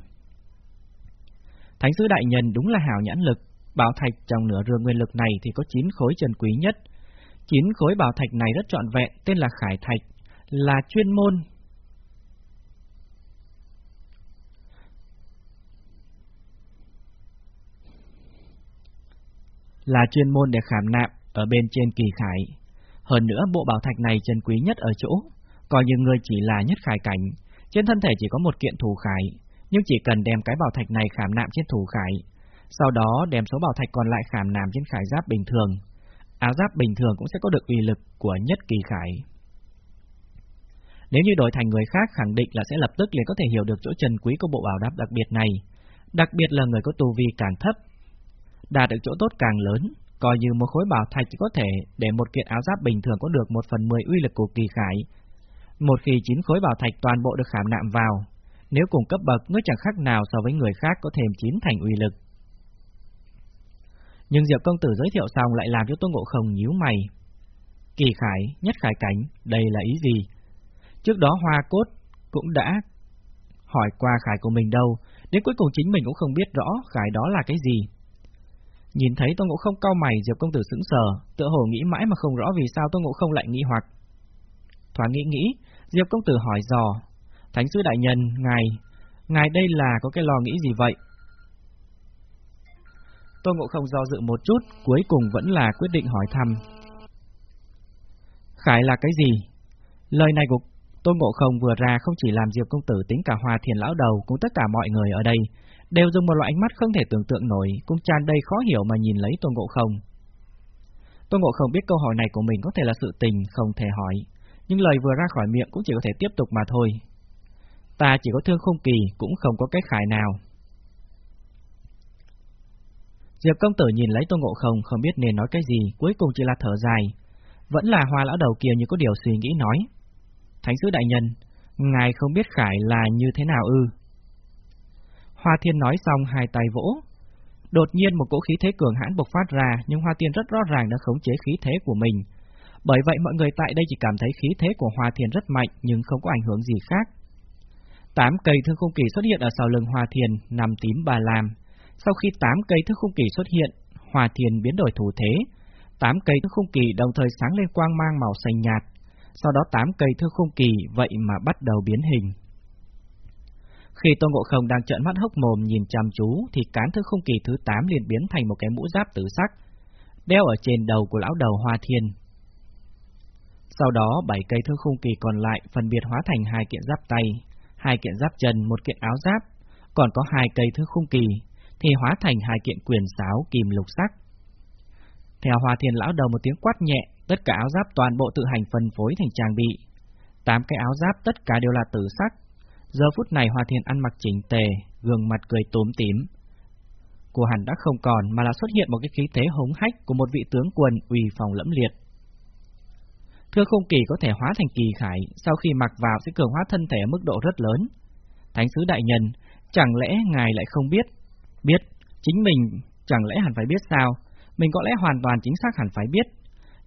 Thánh sứ đại nhân đúng là hảo nhãn lực, bảo thạch trong nửa rương nguyên lực này thì có 9 khối trần quý nhất. 9 khối bảo thạch này rất trọn vẹn, tên là Khải Thạch, là chuyên môn là chuyên môn để khảm nạm ở bên trên kỳ khải. Hơn nữa bộ bảo thạch này chân quý nhất ở chỗ, coi như người chỉ là nhất khải cảnh, trên thân thể chỉ có một kiện thủ khải, nhưng chỉ cần đem cái bảo thạch này khảm nạm trên thủ khải, sau đó đem số bảo thạch còn lại khảm nạm trên khải giáp bình thường. Áo giáp bình thường cũng sẽ có được uy lực của nhất kỳ khải. Nếu như đổi thành người khác khẳng định là sẽ lập tức liền có thể hiểu được chỗ trần quý của bộ bảo đáp đặc biệt này, đặc biệt là người có tu vi càng thấp. Đạt được chỗ tốt càng lớn, coi như một khối bảo thạch chỉ có thể để một kiện áo giáp bình thường có được một phần mười uy lực của kỳ khải. Một khi chín khối bảo thạch toàn bộ được khảm nạm vào, nếu cùng cấp bậc ngươi chẳng khác nào so với người khác có thêm chín thành uy lực. Nhưng Diệp công tử giới thiệu xong lại làm cho Tôn Ngộ Không nhíu mày. Kỳ khải, nhất khải cảnh, đây là ý gì? Trước đó Hoa Cốt cũng đã hỏi qua khải của mình đâu, đến cuối cùng chính mình cũng không biết rõ khải đó là cái gì. Nhìn thấy Tôn Ngộ Không cao mày, Diệp công tử sững sờ, tựa hồ nghĩ mãi mà không rõ vì sao Tôn Ngộ Không lại nghĩ hoặc. Thoáng nghĩ nghĩ, Diệp công tử hỏi dò, Thánh sư đại nhân, ngài, ngài đây là có cái lo nghĩ gì vậy? Tôn Ngộ Không do dự một chút, cuối cùng vẫn là quyết định hỏi thăm. Khải là cái gì? Lời này của Tôn Ngộ Không vừa ra không chỉ làm Diệp Công Tử tính cả hòa Thiền Lão Đầu cũng tất cả mọi người ở đây, đều dùng một loại ánh mắt không thể tưởng tượng nổi, cũng tràn đầy khó hiểu mà nhìn lấy Tôn Ngộ Không. Tôn Ngộ Không biết câu hỏi này của mình có thể là sự tình, không thể hỏi, nhưng lời vừa ra khỏi miệng cũng chỉ có thể tiếp tục mà thôi. Ta chỉ có thương không kỳ, cũng không có cách khải nào. Diệp công tử nhìn lấy Tôn Ngộ Không không biết nên nói cái gì, cuối cùng chỉ là thở dài. Vẫn là hoa lão đầu kia như có điều suy nghĩ nói. Thánh sứ đại nhân, ngài không biết khải là như thế nào ư? Hoa Thiên nói xong hai tay vỗ. Đột nhiên một cỗ khí thế cường hãn bộc phát ra, nhưng Hoa Thiên rất rõ ràng đã khống chế khí thế của mình. Bởi vậy mọi người tại đây chỉ cảm thấy khí thế của Hoa Thiên rất mạnh nhưng không có ảnh hưởng gì khác. Tám cây thương khung kỳ xuất hiện ở sau lưng Hoa Thiên, nằm tím bà làm. Sau khi tám cây thương khung kỳ xuất hiện, Hoa Thiên biến đổi thủ thế. Tám cây thương khung kỳ đồng thời sáng lên quang mang màu xanh nhạt. Sau đó tám cây thương khung kỳ vậy mà bắt đầu biến hình. Khi Tôn Ngộ Không đang trợn mắt hốc mồm nhìn chăm chú, thì cán thứ khung kỳ thứ 8 liền biến thành một cái mũ giáp tử sắc, đeo ở trên đầu của lão đầu Hoa Thiên. Sau đó, bảy cây thương khung kỳ còn lại phân biệt hóa thành hai kiện giáp tay, hai kiện giáp chân, một kiện áo giáp, còn có hai cây thứ khung kỳ, thì hóa thành hai kiện quyền sáo kim lục sắc. Theo Hoa Thiên lão đầu một tiếng quát nhẹ, tất cả áo giáp toàn bộ tự hành phân phối thành trang bị. Tám cái áo giáp tất cả đều là tử sắc, Giờ phút này Hoa Thiên ăn mặc chỉnh tề, gương mặt cười tốm tím. của hẳn đã không còn mà là xuất hiện một cái khí thế hống hách của một vị tướng quân uy phòng lẫm liệt. Thưa không kỳ có thể hóa thành kỳ khải, sau khi mặc vào sẽ cường hóa thân thể ở mức độ rất lớn. Thánh sứ đại nhân, chẳng lẽ ngài lại không biết? Biết, chính mình chẳng lẽ hẳn phải biết sao? Mình có lẽ hoàn toàn chính xác hẳn phải biết.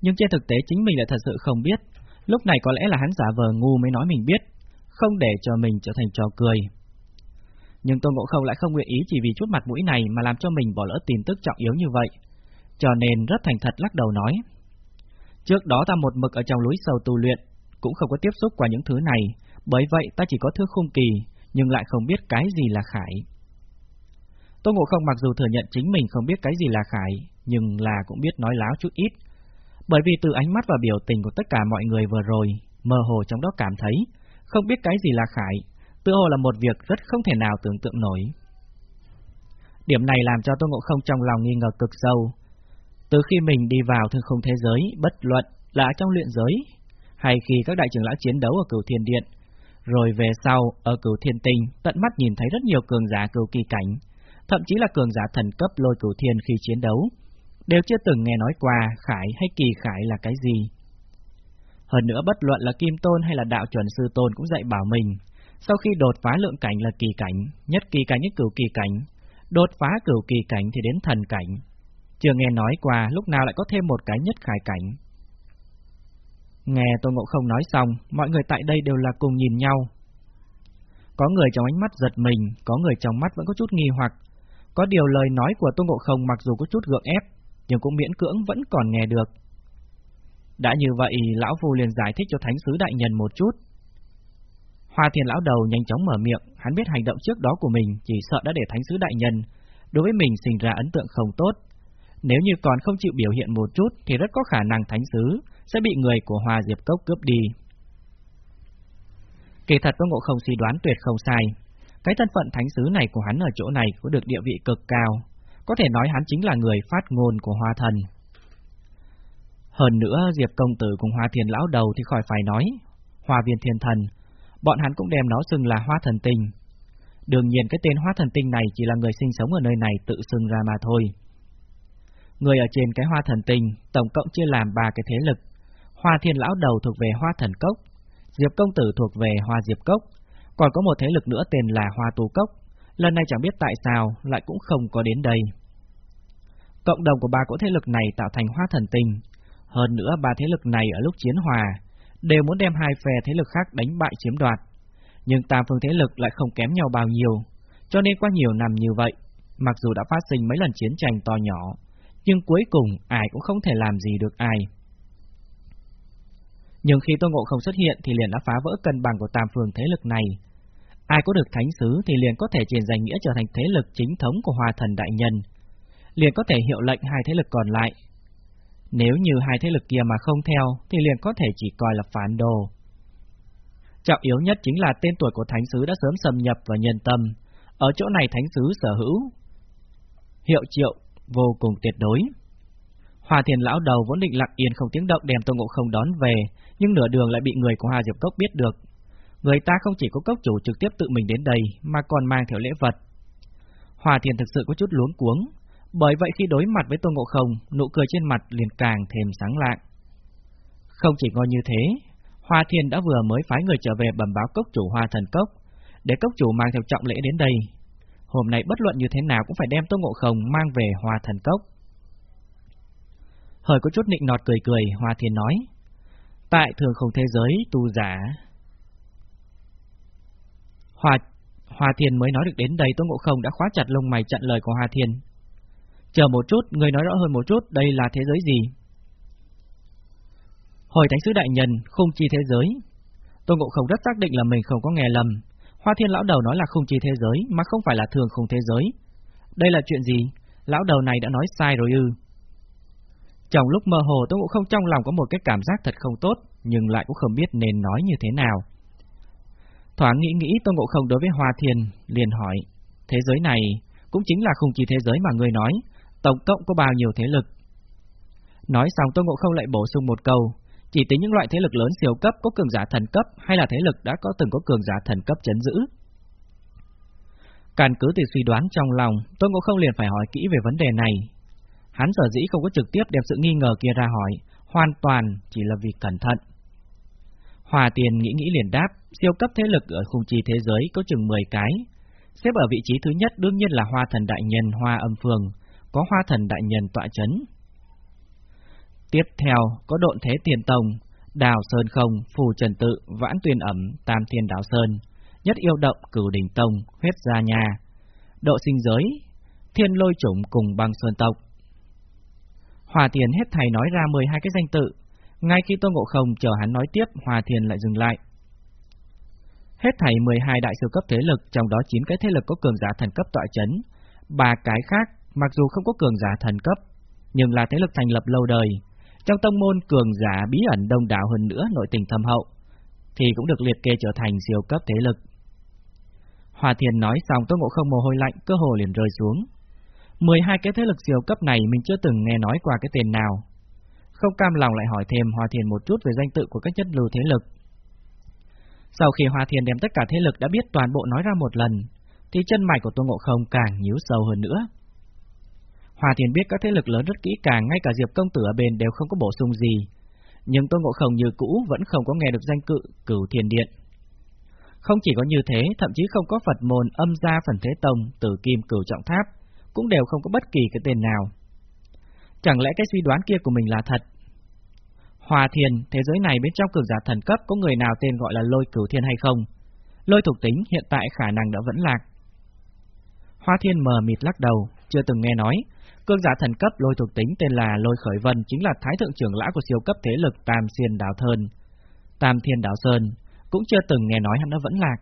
Nhưng trên thực tế chính mình lại thật sự không biết. Lúc này có lẽ là hắn giả vờ ngu mới nói mình biết, không để cho mình trở thành trò cười. Nhưng Tôn Ngộ Không lại không nguyện ý chỉ vì chút mặt mũi này mà làm cho mình bỏ lỡ tin tức trọng yếu như vậy, cho nên rất thành thật lắc đầu nói. Trước đó ta một mực ở trong núi sâu tu luyện, cũng không có tiếp xúc qua những thứ này, bởi vậy ta chỉ có thứ khung kỳ, nhưng lại không biết cái gì là khải. Tô Ngộ Không mặc dù thừa nhận chính mình không biết cái gì là khải, nhưng là cũng biết nói láo chút ít. Bởi vì từ ánh mắt và biểu tình của tất cả mọi người vừa rồi, mơ hồ trong đó cảm thấy, không biết cái gì là khải, tự hồ là một việc rất không thể nào tưởng tượng nổi. Điểm này làm cho Tô Ngộ Không trong lòng nghi ngờ cực sâu. Từ khi mình đi vào thương không thế giới, bất luận là trong luyện giới, hay khi các đại trưởng lão chiến đấu ở cửu thiên điện, rồi về sau ở cửu thiên tinh, tận mắt nhìn thấy rất nhiều cường giả cửu kỳ cảnh, thậm chí là cường giả thần cấp lôi cửu thiên khi chiến đấu, đều chưa từng nghe nói qua khải hay kỳ khải là cái gì. Hơn nữa bất luận là kim tôn hay là đạo chuẩn sư tôn cũng dạy bảo mình, sau khi đột phá lượng cảnh là kỳ cảnh, nhất kỳ cảnh nhất cửu kỳ cảnh, đột phá cửu kỳ cảnh thì đến thần cảnh. Chưa nghe nói qua lúc nào lại có thêm một cái nhất khải cảnh. Nghe tôn Ngộ Không nói xong, mọi người tại đây đều là cùng nhìn nhau. Có người trong ánh mắt giật mình, có người trong mắt vẫn có chút nghi hoặc. Có điều lời nói của tôn Ngộ Không mặc dù có chút gượng ép, nhưng cũng miễn cưỡng vẫn còn nghe được. Đã như vậy, Lão Phu liền giải thích cho Thánh Sứ Đại Nhân một chút. Hoa Thiên Lão Đầu nhanh chóng mở miệng, hắn biết hành động trước đó của mình chỉ sợ đã để Thánh Sứ Đại Nhân đối với mình sinh ra ấn tượng không tốt. Nếu như còn không chịu biểu hiện một chút thì rất có khả năng Thánh Sứ sẽ bị người của Hoa Diệp Cốc cướp đi. Kỳ thật Tô Ngộ Không suy đoán tuyệt không sai. Cái thân phận thánh sứ này của hắn ở chỗ này có được địa vị cực cao, có thể nói hắn chính là người phát ngôn của Hoa Thần. Hơn nữa, Diệp Công Tử cùng Hoa Thiền Lão Đầu thì khỏi phải nói, Hoa Viên Thiên Thần, bọn hắn cũng đem nó xưng là Hoa Thần Tinh. Đương nhiên cái tên Hoa Thần Tinh này chỉ là người sinh sống ở nơi này tự xưng ra mà thôi. Người ở trên cái Hoa Thần Tinh tổng cộng chia làm ba cái thế lực, Hoa Thiên Lão Đầu thuộc về Hoa Thần Cốc, Diệp Công Tử thuộc về Hoa Diệp Cốc, còn có một thế lực nữa tên là Hoa Tu Cốc, lần này chẳng biết tại sao lại cũng không có đến đây. Cộng đồng của ba cỗ thế lực này tạo thành Hoa Thần Tinh, hơn nữa ba thế lực này ở lúc chiến hòa đều muốn đem hai phe thế lực khác đánh bại chiếm đoạt, nhưng tam phương thế lực lại không kém nhau bao nhiêu, cho nên qua nhiều năm như vậy, mặc dù đã phát sinh mấy lần chiến tranh to nhỏ, nhưng cuối cùng ai cũng không thể làm gì được ai. Nhưng khi Tô Ngộ Không xuất hiện thì liền đã phá vỡ cân bằng của tam phương thế lực này. Ai có được thánh sứ thì liền có thể truyền danh nghĩa trở thành thế lực chính thống của hòa Thần Đại Nhân. Liền có thể hiệu lệnh hai thế lực còn lại. Nếu như hai thế lực kia mà không theo thì liền có thể chỉ coi là phản đồ. Trọng yếu nhất chính là tên tuổi của thánh sứ đã sớm xâm nhập vào nhân tâm. Ở chỗ này thánh sứ sở hữu. Hiệu triệu vô cùng tuyệt đối. Hòa Thiền lão đầu vốn định lặng yên không tiếng động đem Tô Ngộ Không đón về, nhưng nửa đường lại bị người của Hòa Diệp Cốc biết được. Người ta không chỉ có cốc chủ trực tiếp tự mình đến đây, mà còn mang theo lễ vật. Hòa Thiền thực sự có chút luống cuống, bởi vậy khi đối mặt với Tô Ngộ Không, nụ cười trên mặt liền càng thêm sáng lạng. Không chỉ ngồi như thế, Hoa Thiền đã vừa mới phái người trở về bẩm báo cốc chủ Hoa Thần Cốc, để cốc chủ mang theo trọng lễ đến đây. Hôm nay bất luận như thế nào cũng phải đem Tô Ngộ Không mang về Hoa Thần Cốc. Hơi có chút nịnh nọt cười cười, Hoa Thiên nói. Tại thường không thế giới tu giả. Hoa, Hoa Thiên mới nói được đến đây Tô Ngộ Không đã khóa chặt lông mày chặn lời của Hoa Thiên. Chờ một chút, người nói rõ hơn một chút, đây là thế giới gì? Hồi Thánh Sứ Đại Nhân, không chi thế giới. tôn Ngộ Không rất xác định là mình không có nghe lầm. Hoa Thiên Lão Đầu nói là không chi thế giới, mà không phải là thường không thế giới. Đây là chuyện gì? Lão Đầu này đã nói sai rồi ư. Trong lúc mơ hồ tôn ngộ không trong lòng có một cái cảm giác thật không tốt, nhưng lại cũng không biết nên nói như thế nào. Thoáng nghĩ nghĩ Tôn Ngộ Không đối với Hoa Thiên, liền hỏi, thế giới này cũng chính là không chi thế giới mà người nói, tổng cộng có bao nhiêu thế lực? Nói xong Tôn Ngộ Không lại bổ sung một câu, chỉ tính những loại thế lực lớn siêu cấp có cường giả thần cấp hay là thế lực đã có từng có cường giả thần cấp chấn giữ. Căn cứ từ suy đoán trong lòng, Tôn Ngộ Không liền phải hỏi kỹ về vấn đề này, Hắn sở dĩ không có trực tiếp đem sự nghi ngờ kia ra hỏi, hoàn toàn chỉ là vì cẩn thận. Hòa tiền nghĩ nghĩ liền đáp, siêu cấp thế lực ở khung chi thế giới có chừng 10 cái. Xếp ở vị trí thứ nhất đương nhiên là hoa thần đại nhân hoa âm phương, có hoa thần đại nhân tọa chấn. Tiếp theo có độn thế tiền tông, Đào Sơn Không, Phù Trần Tự, Vãn Tuyên Ẩm, Tam Thiên Đào Sơn, Nhất Yêu Động, Cửu Đình Tông, Huyết Gia Nhà, Độ Sinh Giới, Thiên Lôi Chủng cùng Băng Sơn Tộc. Hòa Thiền hết thầy nói ra 12 cái danh tự, ngay khi Tô Ngộ Không chờ hắn nói tiếp, Hòa Thiền lại dừng lại. Hết thảy 12 đại siêu cấp thế lực, trong đó 9 cái thế lực có cường giả thần cấp tọa chấn, ba cái khác mặc dù không có cường giả thần cấp, nhưng là thế lực thành lập lâu đời, trong tông môn cường giả bí ẩn đông đảo hơn nữa nội tình thâm hậu, thì cũng được liệt kê trở thành siêu cấp thế lực. Hòa Thiền nói xong Tô Ngộ Không mồ hôi lạnh, cơ hồ liền rơi xuống. 12 cái thế lực siêu cấp này mình chưa từng nghe nói qua cái tên nào. Không cam lòng lại hỏi thêm Hòa Thiền một chút về danh tự của các chất lưu thế lực. Sau khi Hòa Thiền đem tất cả thế lực đã biết toàn bộ nói ra một lần, thì chân mày của Tô Ngộ Không càng nhíu sâu hơn nữa. Hòa Thiền biết các thế lực lớn rất kỹ càng, ngay cả Diệp Công Tử ở bên đều không có bổ sung gì, nhưng tôn Ngộ Không như cũ vẫn không có nghe được danh cự Cửu Thiền Điện. Không chỉ có như thế, thậm chí không có Phật môn âm gia phần thế tông, tử kim cửu trọng tháp, cũng đều không có bất kỳ cái tên nào. Chẳng lẽ cái suy đoán kia của mình là thật? Hòa thiền, thế giới này bên trong cường giả thần cấp có người nào tên gọi là lôi cửu thiên hay không? Lôi thuộc tính hiện tại khả năng đã vẫn lạc. Hoa thiên mờ mịt lắc đầu, chưa từng nghe nói. Cương giả thần cấp lôi thuộc tính tên là Lôi Khởi Vân chính là thái thượng trưởng lão của siêu cấp thế lực Tam Xuyên Đảo Thơn, Tam Thiên Đảo Sơn, cũng chưa từng nghe nói hắn đã vẫn lạc.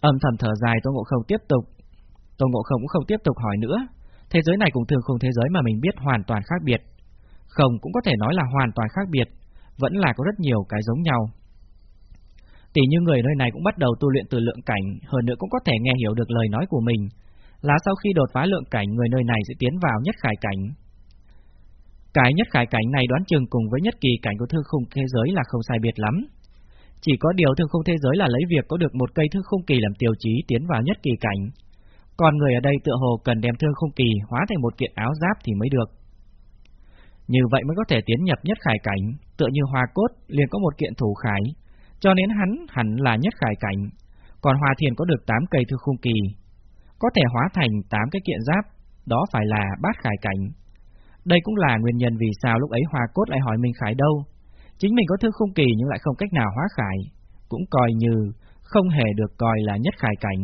Âm thầm thở dài Tô Ngộ Không tiếp tục. Tô Ngộ Không cũng không tiếp tục hỏi nữa. Thế giới này cùng thường không thế giới mà mình biết hoàn toàn khác biệt. Không cũng có thể nói là hoàn toàn khác biệt, vẫn là có rất nhiều cái giống nhau. Tỷ như người nơi này cũng bắt đầu tu luyện từ lượng cảnh, hơn nữa cũng có thể nghe hiểu được lời nói của mình, là sau khi đột phá lượng cảnh người nơi này sẽ tiến vào nhất khải cảnh. Cái nhất khải cảnh này đoán chừng cùng với nhất kỳ cảnh của thương khung thế giới là không sai biệt lắm. Chỉ có điều thương khung thế giới là lấy việc có được một cây thương khung kỳ làm tiêu chí tiến vào nhất kỳ cảnh. Còn người ở đây tựa hồ cần đem thương khung kỳ hóa thành một kiện áo giáp thì mới được. Như vậy mới có thể tiến nhập nhất khải cảnh, tựa như hoa cốt liền có một kiện thủ khải, cho nên hắn hẳn là nhất khải cảnh, còn Hoa Thiền có được 8 cây thư khung kỳ, có thể hóa thành 8 cái kiện giáp, đó phải là bát khải cảnh. Đây cũng là nguyên nhân vì sao lúc ấy Hoa Cốt lại hỏi mình khải đâu. Chính mình có thư khung kỳ nhưng lại không cách nào hóa khải, cũng coi như không hề được coi là nhất khải cảnh.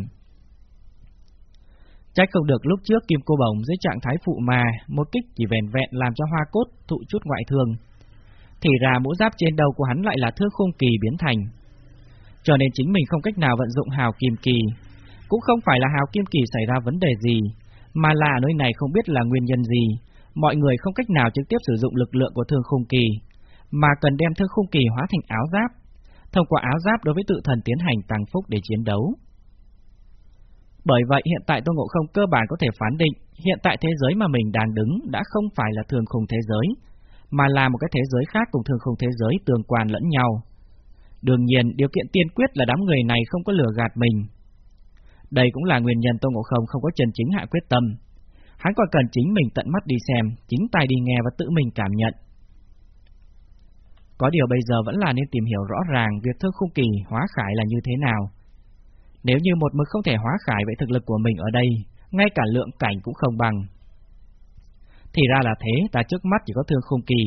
Trách không được lúc trước Kim Cô Bồng dưới trạng thái phụ mà, một kích chỉ vẹn vẹn làm cho hoa cốt thụ chút ngoại thương. Thì ra mũ giáp trên đầu của hắn lại là thương khung kỳ biến thành. Cho nên chính mình không cách nào vận dụng hào kim kỳ. Cũng không phải là hào kim kỳ xảy ra vấn đề gì, mà là nơi này không biết là nguyên nhân gì. Mọi người không cách nào trực tiếp sử dụng lực lượng của thương khung kỳ, mà cần đem thương khung kỳ hóa thành áo giáp. Thông qua áo giáp đối với tự thần tiến hành tăng phúc để chiến đấu. Bởi vậy hiện tại Tô Ngộ Không cơ bản có thể phán định hiện tại thế giới mà mình đang đứng đã không phải là thường khung thế giới, mà là một cái thế giới khác cùng thường khung thế giới tương quan lẫn nhau. Đương nhiên, điều kiện tiên quyết là đám người này không có lừa gạt mình. Đây cũng là nguyên nhân Tô Ngộ Không không có chân chính hạ quyết tâm. Hắn còn cần chính mình tận mắt đi xem, chính tay đi nghe và tự mình cảm nhận. Có điều bây giờ vẫn là nên tìm hiểu rõ ràng việc thương khung kỳ hóa khải là như thế nào. Nếu như một mực không thể hóa khải vậy thực lực của mình ở đây, ngay cả lượng cảnh cũng không bằng. Thì ra là thế, ta trước mắt chỉ có thương khung kỳ,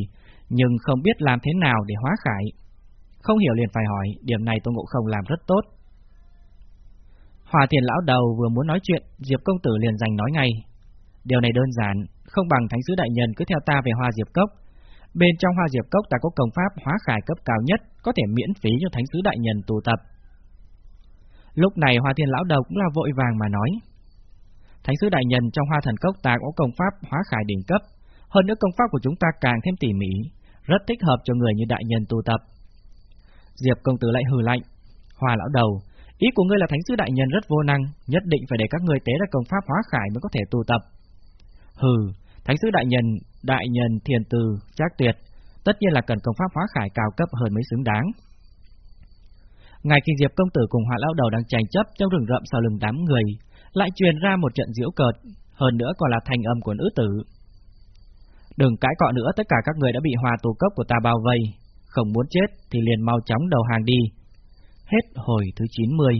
nhưng không biết làm thế nào để hóa khải. Không hiểu liền phải hỏi, điểm này Tô Ngộ Không làm rất tốt. Hòa thiền lão đầu vừa muốn nói chuyện, Diệp công tử liền giành nói ngay. Điều này đơn giản, không bằng thánh sứ đại nhân cứ theo ta về hoa diệp cốc. Bên trong hoa diệp cốc ta có công pháp hóa khải cấp cao nhất, có thể miễn phí cho thánh sứ đại nhân tụ tập. Lúc này Hoa Thiên Lão Đầu cũng là vội vàng mà nói. Thánh sứ đại nhân trong Hoa Thần Cốc ta có công pháp hóa khải đỉnh cấp, hơn nữa công pháp của chúng ta càng thêm tỉ mỉ, rất thích hợp cho người như đại nhân tu tập. Diệp công tử lại hừ lạnh, Hoa Lão Đầu, ý của ngươi là thánh sư đại nhân rất vô năng, nhất định phải để các ngươi tế ra công pháp hóa khải mới có thể tu tập. Hừ, thánh sư đại nhân, đại nhân thiền từ, chắc tuyệt, tất nhiên là cần công pháp hóa khải cao cấp hơn mới xứng đáng. Ngài kinh Diệp công tử cùng hỏa lão đầu đang tranh chấp trong rừng rậm sau lưng đám người, lại truyền ra một trận diễu cợt, hơn nữa còn là thành âm của nữ tử. Đừng cãi cọ nữa, tất cả các người đã bị hòa tù cấp của ta bao vây, không muốn chết thì liền mau chóng đầu hàng đi. Hết hồi thứ 90